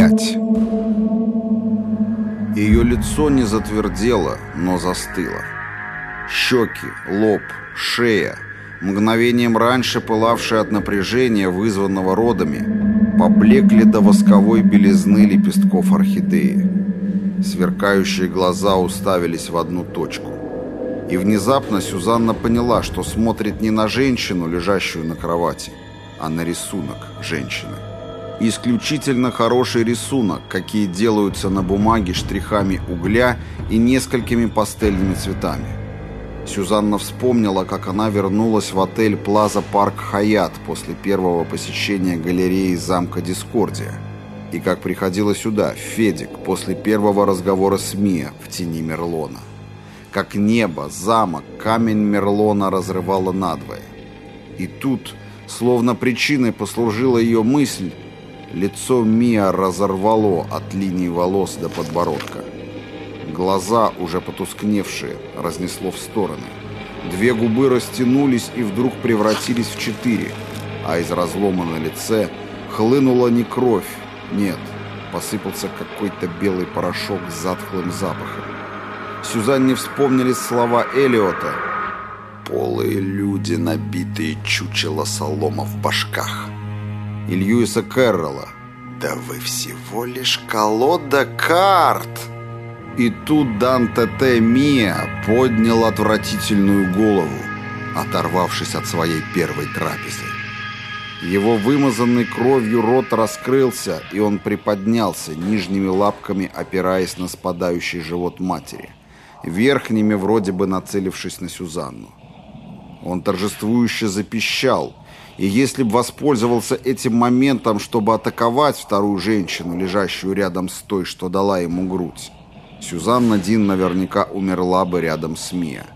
Опять. Ее лицо не затвердело, но застыло. Щеки, лоб, шея, мгновением раньше пылавшие от напряжения, вызванного родами, поблекли до восковой белизны лепестков орхидеи. Сверкающие глаза уставились в одну точку. И внезапно Сюзанна поняла, что смотрит не на женщину, лежащую на кровати, а на рисунок женщины. Исключительно хороший рисунок, какие делаются на бумаге штрихами угля и несколькими пастельными цветами. Сюзанна вспомнила, как она вернулась в отель Плаза Парк Хаят после первого посещения галереи замка Дискордия и как приходила сюда, в Федик, после первого разговора с Мия в тени Мерлона. Как небо, замок, камень Мерлона разрывало надвое. И тут, словно причиной послужила ее мысль, Лицо Мия разорвало от линии волос до подбородка. Глаза, уже потускневшие, разнесло в стороны. Две губы растянулись и вдруг превратились в четыре, а из разлома на лице хлынула не кровь, нет, посыпался какой-то белый порошок с затхлым запахом. Сюзанне вспомнились слова Элиота «Полые люди, набитые чучело солома в башках» и Льюиса Кэрролла. «Да вы всего лишь колода карт!» И тут Данте Т. Мия поднял отвратительную голову, оторвавшись от своей первой трапезы. Его вымазанный кровью рот раскрылся, и он приподнялся, нижними лапками опираясь на спадающий живот матери, верхними вроде бы нацелившись на Сюзанну. Он торжествующе запищал, и если бы воспользовался этим моментом, чтобы атаковать вторую женщину, лежащую рядом с той, что дала ему грудь, Сюзанна Дин наверняка умерла бы рядом с Мия.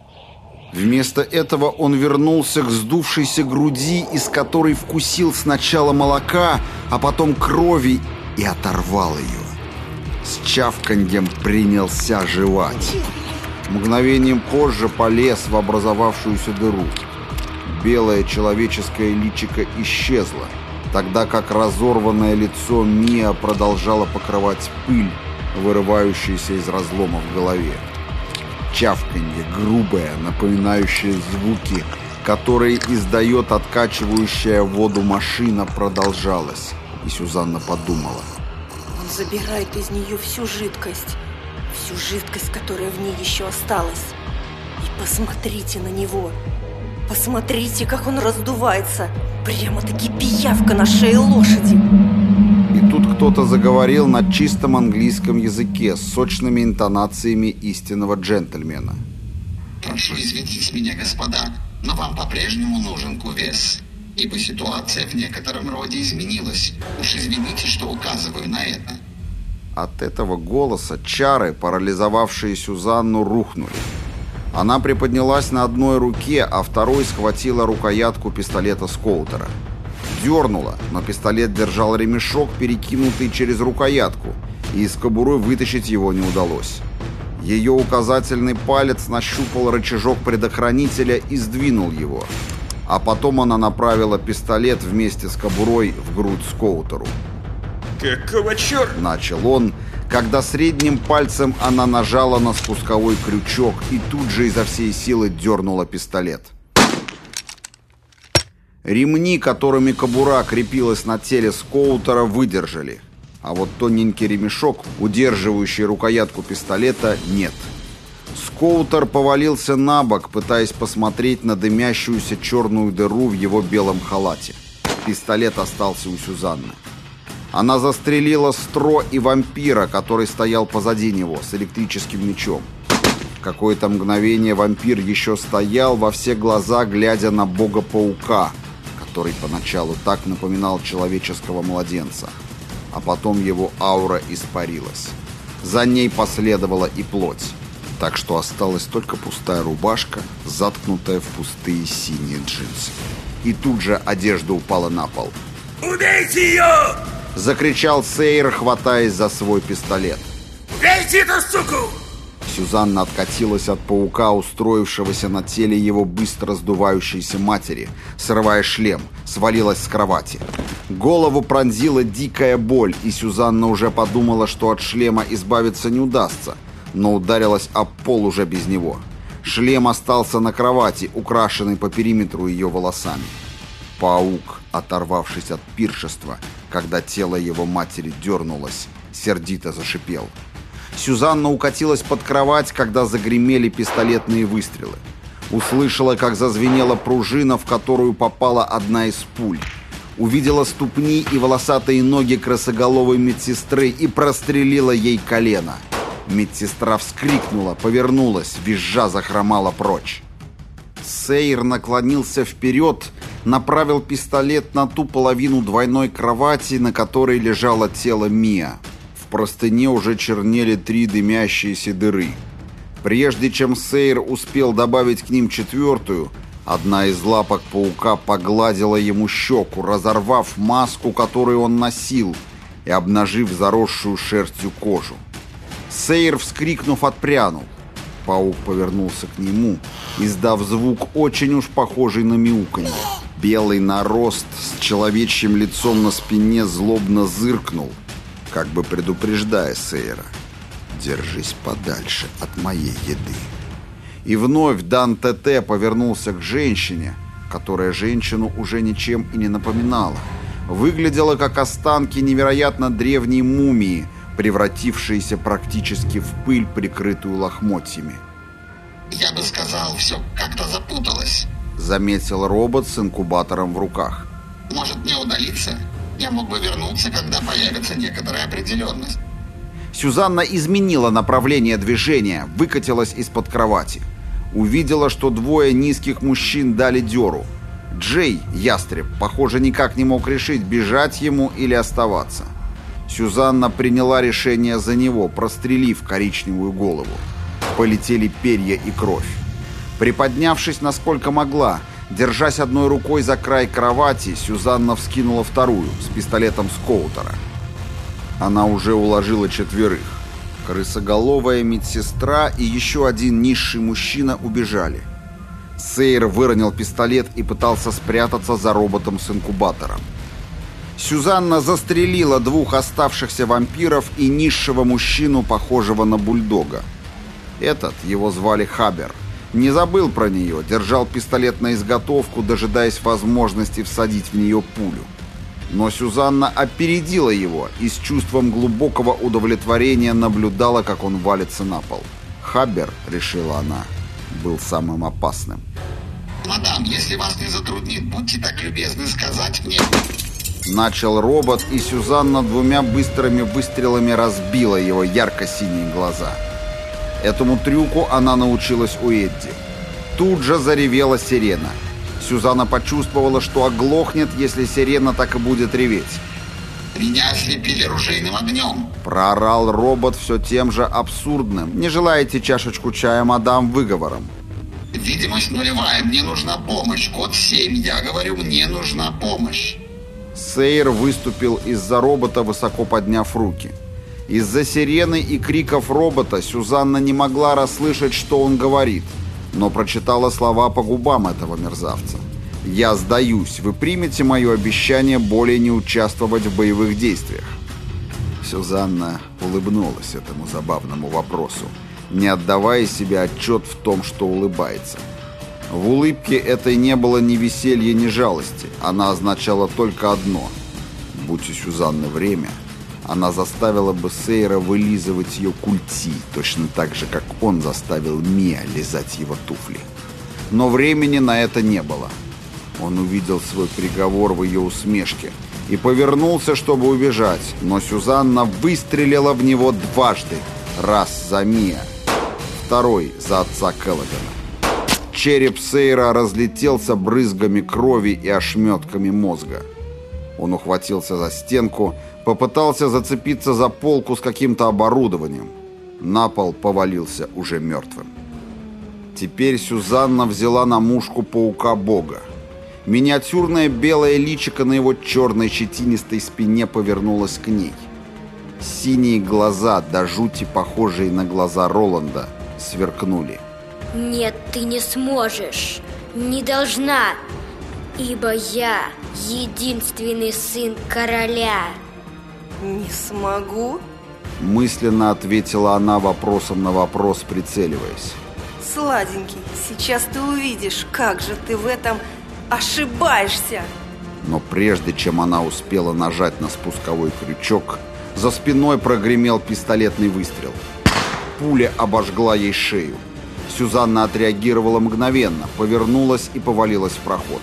Вместо этого он вернулся к сдувшейся груди, из которой вкусил сначала молока, а потом крови и оторвал ее. С чавканьем принялся жевать. Мгновением позже полез в образовавшуюся дыру белое человеческое личико исчезло, тогда как разорванное лицо Мия продолжало покрывать пыль, вырывающаяся из разлома в голове. Чавканье, грубое, напоминающее звуки, которые издает откачивающая воду машина, продолжалось. И Сюзанна подумала. Он забирает из нее всю жидкость. Всю жидкость, которая в ней еще осталась. И посмотрите на него. Посмотрите, как он раздувается. Прямо-таки пиявка на шее лошади. И тут кто-то заговорил на чистом английском языке с сочными интонациями истинного джентльмена. Прошу извинить меня, господа, но вам по-прежнему нужен кувес. Ибо ситуация в некотором роде изменилась. Уж извините, что указываю на это. От этого голоса чары, парализовавшие Сюзанну, рухнули. Она приподнялась на одной руке, а второй схватила рукоятку пистолета Скоутера. Дернула, но пистолет держал ремешок, перекинутый через рукоятку, и из кобуры вытащить его не удалось. Ее указательный палец нащупал рычажок предохранителя и сдвинул его. А потом она направила пистолет вместе с кобурой в грудь Скоутеру. «Какого черта?» — начал он, когда средним пальцем она нажала на спусковой крючок и тут же изо всей силы дернула пистолет. Ремни, которыми кобура крепилась на теле скоутера, выдержали. А вот тоненький ремешок, удерживающий рукоятку пистолета, нет. Скоутер повалился на бок, пытаясь посмотреть на дымящуюся черную дыру в его белом халате. Пистолет остался у Сюзанны. Она застрелила Стро и вампира, который стоял позади него, с электрическим мечом. Какое-то мгновение вампир еще стоял во все глаза, глядя на бога-паука, который поначалу так напоминал человеческого младенца. А потом его аура испарилась. За ней последовала и плоть. Так что осталась только пустая рубашка, заткнутая в пустые синие джинсы. И тут же одежда упала на пол. «Убейте ее!» — закричал Сейр, хватаясь за свой пистолет. «Убейте эту суку!» Сюзанна откатилась от паука, устроившегося на теле его быстро сдувающейся матери, срывая шлем, свалилась с кровати. Голову пронзила дикая боль, и Сюзанна уже подумала, что от шлема избавиться не удастся, но ударилась об пол уже без него. Шлем остался на кровати, украшенный по периметру ее волосами. Паук, оторвавшись от пиршества, когда тело его матери дернулось, сердито зашипел. Сюзанна укатилась под кровать, когда загремели пистолетные выстрелы. Услышала, как зазвенела пружина, в которую попала одна из пуль. Увидела ступни и волосатые ноги красоголовой медсестры и прострелила ей колено. Медсестра вскрикнула, повернулась, визжа захромала прочь. Сейр наклонился вперед, направил пистолет на ту половину двойной кровати, на которой лежало тело Мия. В простыне уже чернели три дымящиеся дыры. Прежде чем Сейр успел добавить к ним четвертую, одна из лапок паука погладила ему щеку, разорвав маску, которую он носил, и обнажив заросшую шерстью кожу. Сейр, вскрикнув, отпрянул. Паук повернулся к нему, издав звук, очень уж похожий на мяуканье. Белый нарост с человечьим лицом на спине злобно зыркнул, как бы предупреждая Сейра. «Держись подальше от моей еды». И вновь Дан ТТ повернулся к женщине, которая женщину уже ничем и не напоминала. Выглядела как останки невероятно древней мумии, превратившиеся практически в пыль, прикрытую лохмотьями. Я бы сказал, все как-то запуталось. Заметил робот с инкубатором в руках. Может мне удалиться? Я мог бы вернуться, когда появится некоторая определенность. Сюзанна изменила направление движения, выкатилась из-под кровати. Увидела, что двое низких мужчин дали дёру. Джей, ястреб, похоже, никак не мог решить, бежать ему или оставаться. Сюзанна приняла решение за него, прострелив коричневую голову. Полетели перья и кровь. Приподнявшись насколько могла, держась одной рукой за край кровати, Сюзанна вскинула вторую с пистолетом Скоутера. Она уже уложила четверых. Крысоголовая медсестра и еще один низший мужчина убежали. Сейр выронил пистолет и пытался спрятаться за роботом с инкубатором. Сюзанна застрелила двух оставшихся вампиров и низшего мужчину, похожего на бульдога. Этот, его звали Хабер, не забыл про нее, держал пистолет на изготовку, дожидаясь возможности всадить в нее пулю. Но Сюзанна опередила его и с чувством глубокого удовлетворения наблюдала, как он валится на пол. Хабер, решила она, был самым опасным. Мадам, если вас не затруднит, будьте так любезны сказать мне... Начал робот, и Сюзанна двумя быстрыми выстрелами разбила его ярко-синие глаза. Этому трюку она научилась у Эдди. Тут же заревела сирена. Сюзанна почувствовала, что оглохнет, если сирена так и будет реветь. Меня ослепили ружейным огнем. Проорал робот все тем же абсурдным. «Не желаете чашечку чая, мадам, выговором?» Видимость нулевая, мне нужна помощь. Код 7, я говорю, мне нужна помощь. Сейр выступил из-за робота, высоко подняв руки. Из-за сирены и криков робота Сюзанна не могла расслышать, что он говорит, но прочитала слова по губам этого мерзавца. «Я сдаюсь. Вы примете мое обещание более не участвовать в боевых действиях?» Сюзанна улыбнулась этому забавному вопросу, не отдавая себе отчет в том, что улыбается. В улыбке этой не было ни веселья, ни жалости. Она означала только одно. Будь у Сюзанны время, она заставила бы Сейра вылизывать ее культи, точно так же, как он заставил Мия лизать его туфли. Но времени на это не было. Он увидел свой приговор в ее усмешке и повернулся, чтобы убежать, но Сюзанна выстрелила в него дважды. Раз за Мия, второй за отца Келлогана. Череп Сейра разлетелся брызгами крови и ошметками мозга. Он ухватился за стенку, попытался зацепиться за полку с каким-то оборудованием. На пол повалился уже мертвым. Теперь Сюзанна взяла на мушку паука бога. Миниатюрное белое личико на его черной щетинистой спине повернулось к ней. Синие глаза, до жути похожие на глаза Роланда, сверкнули. Нет, ты не сможешь. Не должна. Ибо я единственный сын короля. Не смогу? Мысленно ответила она вопросом на вопрос, прицеливаясь. Сладенький, сейчас ты увидишь, как же ты в этом ошибаешься. Но прежде чем она успела нажать на спусковой крючок, за спиной прогремел пистолетный выстрел. Пуля обожгла ей шею. Сюзанна отреагировала мгновенно, повернулась и повалилась в проход.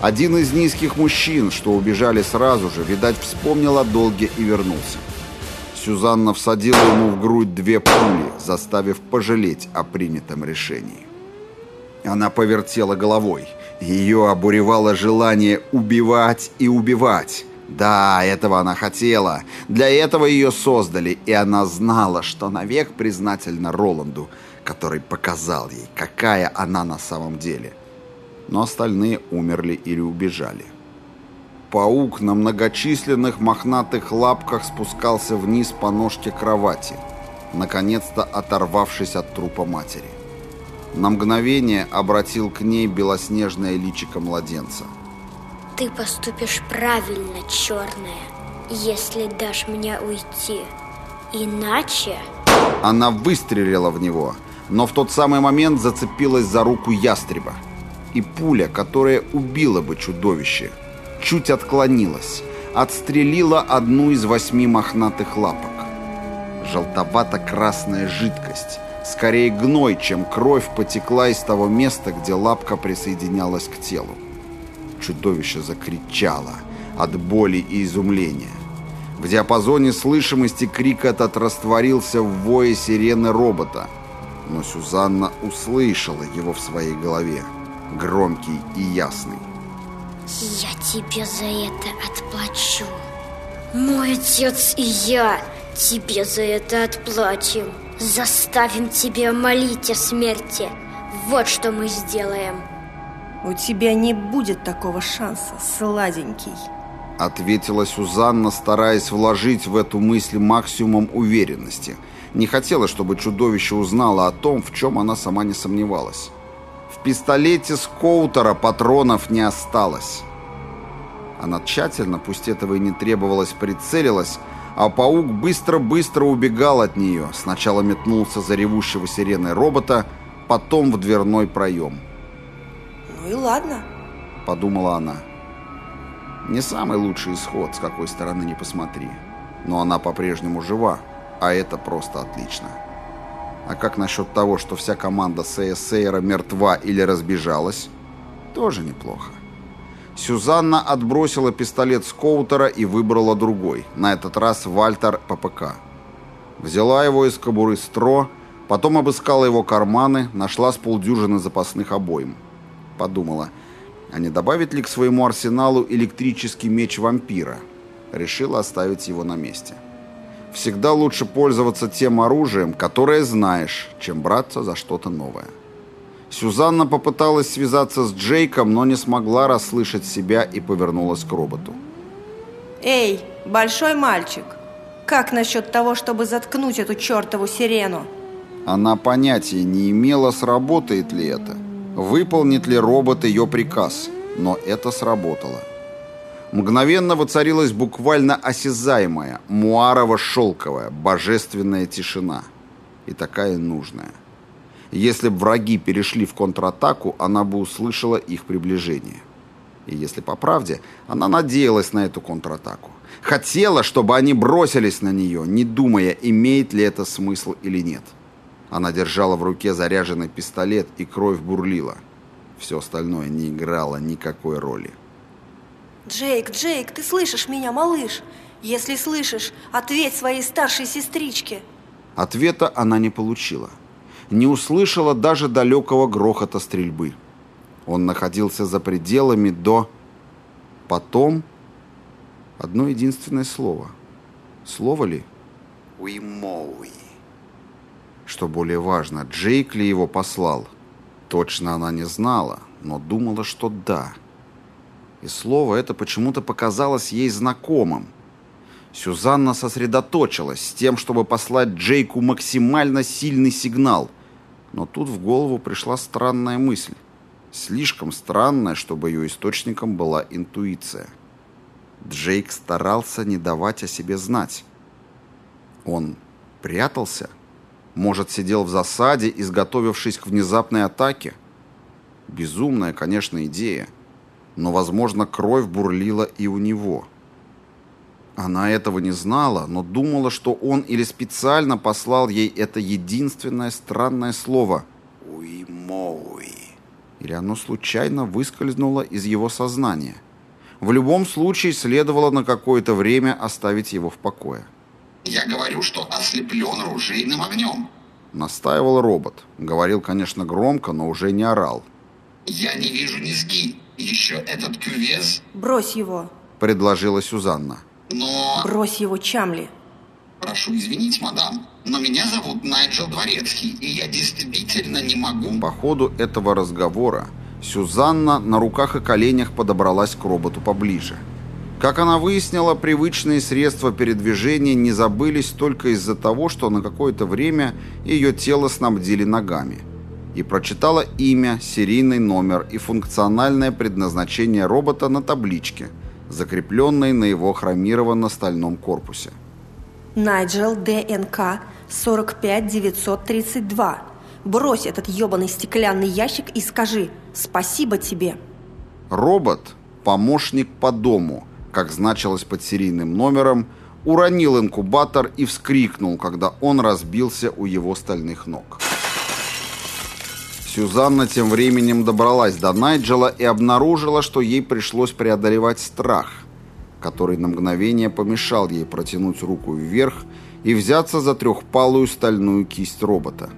Один из низких мужчин, что убежали сразу же, видать, вспомнил о долге и вернулся. Сюзанна всадила ему в грудь две пули, заставив пожалеть о принятом решении. Она повертела головой. Ее обуревало желание убивать и убивать. Да, этого она хотела. Для этого ее создали, и она знала, что навек признательна Роланду, который показал ей, какая она на самом деле. Но остальные умерли или убежали. Паук на многочисленных мохнатых лапках спускался вниз по ножке кровати, наконец-то оторвавшись от трупа матери. На мгновение обратил к ней белоснежное личико младенца. Ты поступишь правильно, черная, если дашь мне уйти. Иначе... Она выстрелила в него, но в тот самый момент зацепилась за руку ястреба. И пуля, которая убила бы чудовище, чуть отклонилась, отстрелила одну из восьми мохнатых лапок. Желтовато-красная жидкость, скорее гной, чем кровь, потекла из того места, где лапка присоединялась к телу. Чудовище закричало от боли и изумления. В диапазоне слышимости крик этот растворился в вое сирены робота, но Сюзанна услышала его в своей голове, громкий и ясный. Я тебе за это отплачу. Мой отец и я тебе за это отплатим. Заставим тебя молить о смерти. Вот что мы сделаем. У тебя не будет такого шанса, сладенький. Ответила Сюзанна, стараясь вложить в эту мысль максимум уверенности. Не хотела, чтобы чудовище узнало о том, в чем она сама не сомневалась. В пистолете Скоутера патронов не осталось. Она тщательно, пусть этого и не требовалось, прицелилась, а паук быстро-быстро убегал от нее. Сначала метнулся за ревущего сиреной робота, потом в дверной проем. Ну и ладно, подумала она. Не самый лучший исход, с какой стороны не посмотри. Но она по-прежнему жива, а это просто отлично. А как насчет того, что вся команда Сейя мертва или разбежалась? Тоже неплохо. Сюзанна отбросила пистолет Скоутера и выбрала другой, на этот раз Вальтер ППК. Взяла его из кобуры Стро, потом обыскала его карманы, нашла с полдюжины запасных обоим. Подумала, а не добавить ли к своему арсеналу электрический меч вампира? Решила оставить его на месте. Всегда лучше пользоваться тем оружием, которое знаешь, чем браться за что-то новое. Сюзанна попыталась связаться с Джейком, но не смогла расслышать себя и повернулась к роботу. Эй, большой мальчик, как насчет того, чтобы заткнуть эту чертову сирену? Она понятия не имела, сработает ли это. Выполнит ли робот ее приказ, но это сработало. Мгновенно воцарилась буквально осязаемая, муарово-шелковая, божественная тишина. И такая нужная. Если бы враги перешли в контратаку, она бы услышала их приближение. И если по правде, она надеялась на эту контратаку. Хотела, чтобы они бросились на нее, не думая, имеет ли это смысл или нет. Она держала в руке заряженный пистолет, и кровь бурлила. Все остальное не играло никакой роли. Джейк, Джейк, ты слышишь меня, малыш? Если слышишь, ответь своей старшей сестричке. Ответа она не получила не услышала даже далекого грохота стрельбы. Он находился за пределами до... Потом... Одно единственное слово. Слово ли? Уимоуи. Что более важно, Джейк ли его послал? Точно она не знала, но думала, что да. И слово это почему-то показалось ей знакомым. Сюзанна сосредоточилась с тем, чтобы послать Джейку максимально сильный сигнал. Но тут в голову пришла странная мысль. Слишком странное, чтобы ее источником была интуиция. Джейк старался не давать о себе знать. Он прятался? Может, сидел в засаде, изготовившись к внезапной атаке? Безумная, конечно, идея. Но, возможно, кровь бурлила и у него. Она этого не знала, но думала, что он или специально послал ей это единственное странное слово «уймоуи». Или оно случайно выскользнуло из его сознания. В любом случае следовало на какое-то время оставить его в покое. Я говорю, что ослеплен ружейным огнем. Настаивал робот. Говорил, конечно, громко, но уже не орал. Я не вижу низги. Еще этот кювез. Брось его. Предложила Сюзанна. Но... Брось его, Чамли. Прошу извинить, мадам, но меня зовут Найджел Дворецкий, и я действительно не могу... По ходу этого разговора Сюзанна на руках и коленях подобралась к роботу поближе. Как она выяснила, привычные средства передвижения не забылись только из-за того, что на какое-то время ее тело снабдили ногами. И прочитала имя, серийный номер и функциональное предназначение робота на табличке, закрепленной на его хромированно-стальном корпусе. Найджел ДНК 45932. Брось этот ебаный стеклянный ящик и скажи «Спасибо тебе». Робот, помощник по дому, как значилось под серийным номером, уронил инкубатор и вскрикнул, когда он разбился у его стальных ног. Сюзанна тем временем добралась до Найджела и обнаружила, что ей пришлось преодолевать страх, который на мгновение помешал ей протянуть руку вверх и взяться за трехпалую стальную кисть робота.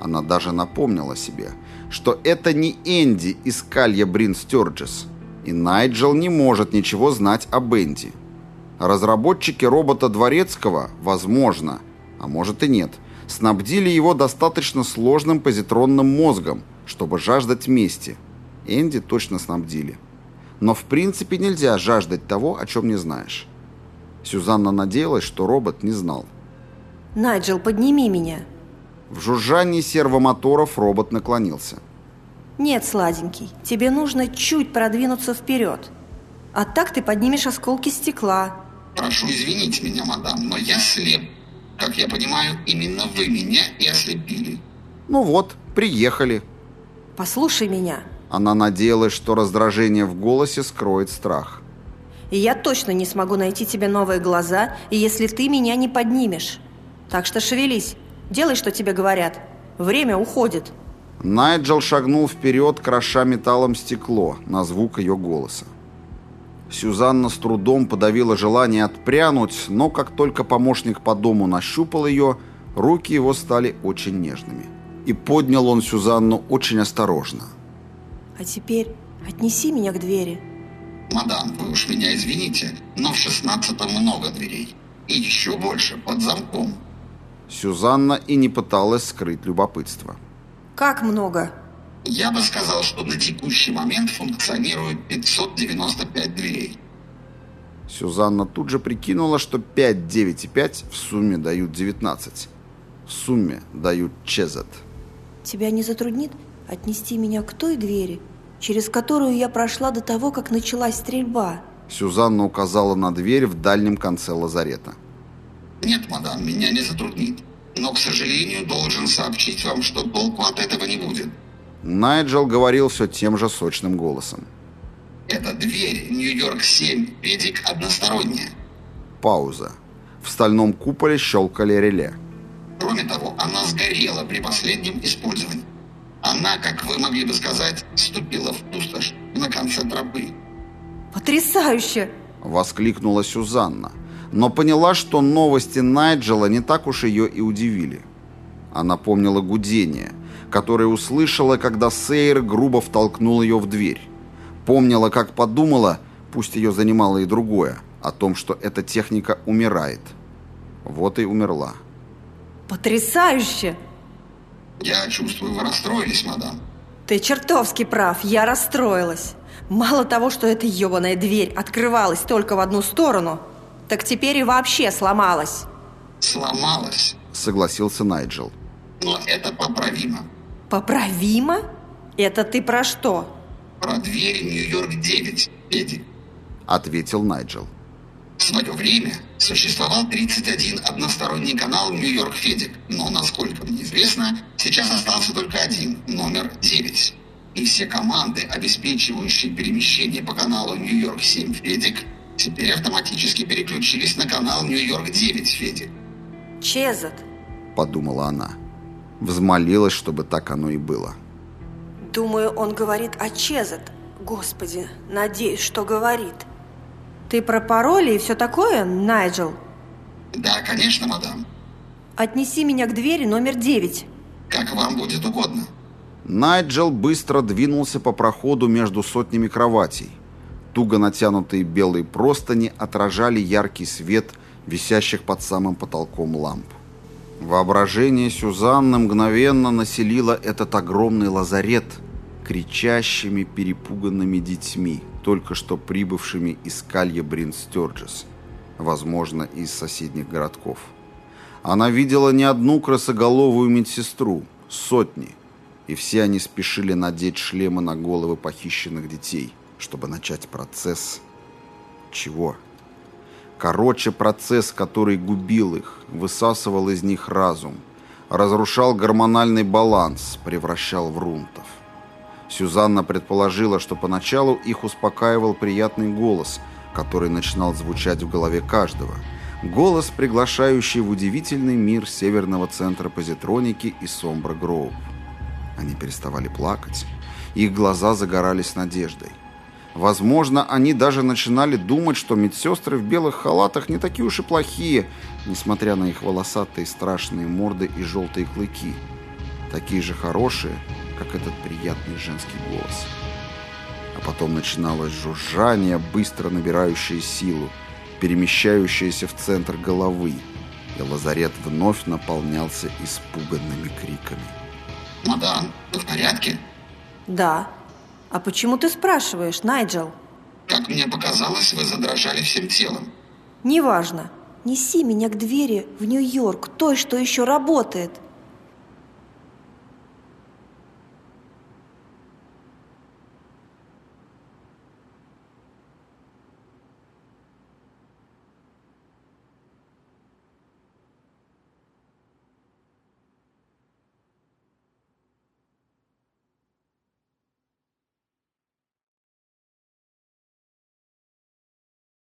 Она даже напомнила себе, что это не Энди из Калья Брин Стёрджес, и Найджел не может ничего знать об Энди. Разработчики робота Дворецкого, возможно, а может и нет – снабдили его достаточно сложным позитронным мозгом, чтобы жаждать мести. Энди точно снабдили. Но в принципе нельзя жаждать того, о чем не знаешь. Сюзанна надеялась, что робот не знал. «Найджел, подними меня». В жужжании сервомоторов робот наклонился. «Нет, сладенький, тебе нужно чуть продвинуться вперед. А так ты поднимешь осколки стекла». Прошу извинить меня, мадам, но я слеп. Как я понимаю, именно вы меня и ослепили. Ну вот, приехали. Послушай меня. Она надеялась, что раздражение в голосе скроет страх. И я точно не смогу найти тебе новые глаза, если ты меня не поднимешь. Так что шевелись, делай, что тебе говорят. Время уходит. Найджел шагнул вперед, кроша металлом стекло на звук ее голоса. Сюзанна с трудом подавила желание отпрянуть, но как только помощник по дому нащупал ее, руки его стали очень нежными. И поднял он Сюзанну очень осторожно. «А теперь отнеси меня к двери». «Мадам, вы уж меня извините, но в шестнадцатом много дверей. И еще больше под замком». Сюзанна и не пыталась скрыть любопытство. «Как много?» Я бы сказал, что на текущий момент функционирует 595 дверей. Сюзанна тут же прикинула, что 5, 9 и 5 в сумме дают 19. В сумме дают чезет. Тебя не затруднит отнести меня к той двери, через которую я прошла до того, как началась стрельба? Сюзанна указала на дверь в дальнем конце лазарета. Нет, мадам, меня не затруднит. Но, к сожалению, должен сообщить вам, что толку от этого не будет. Найджел говорил все тем же сочным голосом. «Это дверь Нью-Йорк-7, педик односторонняя». Пауза. В стальном куполе щелкали реле. Кроме того, она сгорела при последнем использовании. Она, как вы могли бы сказать, ступила в пустошь на конце тропы. «Потрясающе!» — воскликнула Сюзанна, но поняла, что новости Найджела не так уж ее и удивили. Она помнила гудение — которое услышала, когда Сейр грубо втолкнул ее в дверь. Помнила, как подумала, пусть ее занимало и другое, о том, что эта техника умирает. Вот и умерла. Потрясающе! Я чувствую, вы расстроились, мадам. Ты чертовски прав, я расстроилась. Мало того, что эта ебаная дверь открывалась только в одну сторону, так теперь и вообще сломалась. Сломалась? Согласился Найджел. Но это поправимо. Поправимо? Это ты про что? Про дверь Нью-Йорк-9, Эдди. Ответил Найджел. В свое время существовал 31 односторонний канал Нью-Йорк Федик, но, насколько мне известно, сейчас остался только один, номер 9. И все команды, обеспечивающие перемещение по каналу Нью-Йорк 7 Федик, теперь автоматически переключились на канал Нью-Йорк 9 Федик. Чезет. Подумала она. Взмолилась, чтобы так оно и было. Думаю, он говорит о Чезет. Господи, надеюсь, что говорит. Ты про пароли и все такое, Найджел? Да, конечно, мадам. Отнеси меня к двери номер 9. Как вам будет угодно. Найджел быстро двинулся по проходу между сотнями кроватей. Туго натянутые белые простыни отражали яркий свет висящих под самым потолком ламп. Воображение Сюзанны мгновенно населило этот огромный лазарет кричащими, перепуганными детьми, только что прибывшими из Калья Брин Стёрджес, возможно, из соседних городков. Она видела не одну красоголовую медсестру, сотни, и все они спешили надеть шлемы на головы похищенных детей, чтобы начать процесс... Чего? Короче, процесс, который губил их, высасывал из них разум, разрушал гормональный баланс, превращал в рунтов. Сюзанна предположила, что поначалу их успокаивал приятный голос, который начинал звучать в голове каждого. Голос, приглашающий в удивительный мир Северного центра позитроники и Сомбра Гроув. Они переставали плакать, их глаза загорались надеждой. Возможно, они даже начинали думать, что медсестры в белых халатах не такие уж и плохие, несмотря на их волосатые страшные морды и желтые клыки. Такие же хорошие, как этот приятный женский голос. А потом начиналось жужжание, быстро набирающее силу, перемещающееся в центр головы, и лазарет вновь наполнялся испуганными криками. Мадам, вы в порядке? Да. А почему ты спрашиваешь, Найджел? Как мне показалось, вы задрожали всем телом. Неважно. Неси меня к двери в Нью-Йорк, той, что еще работает.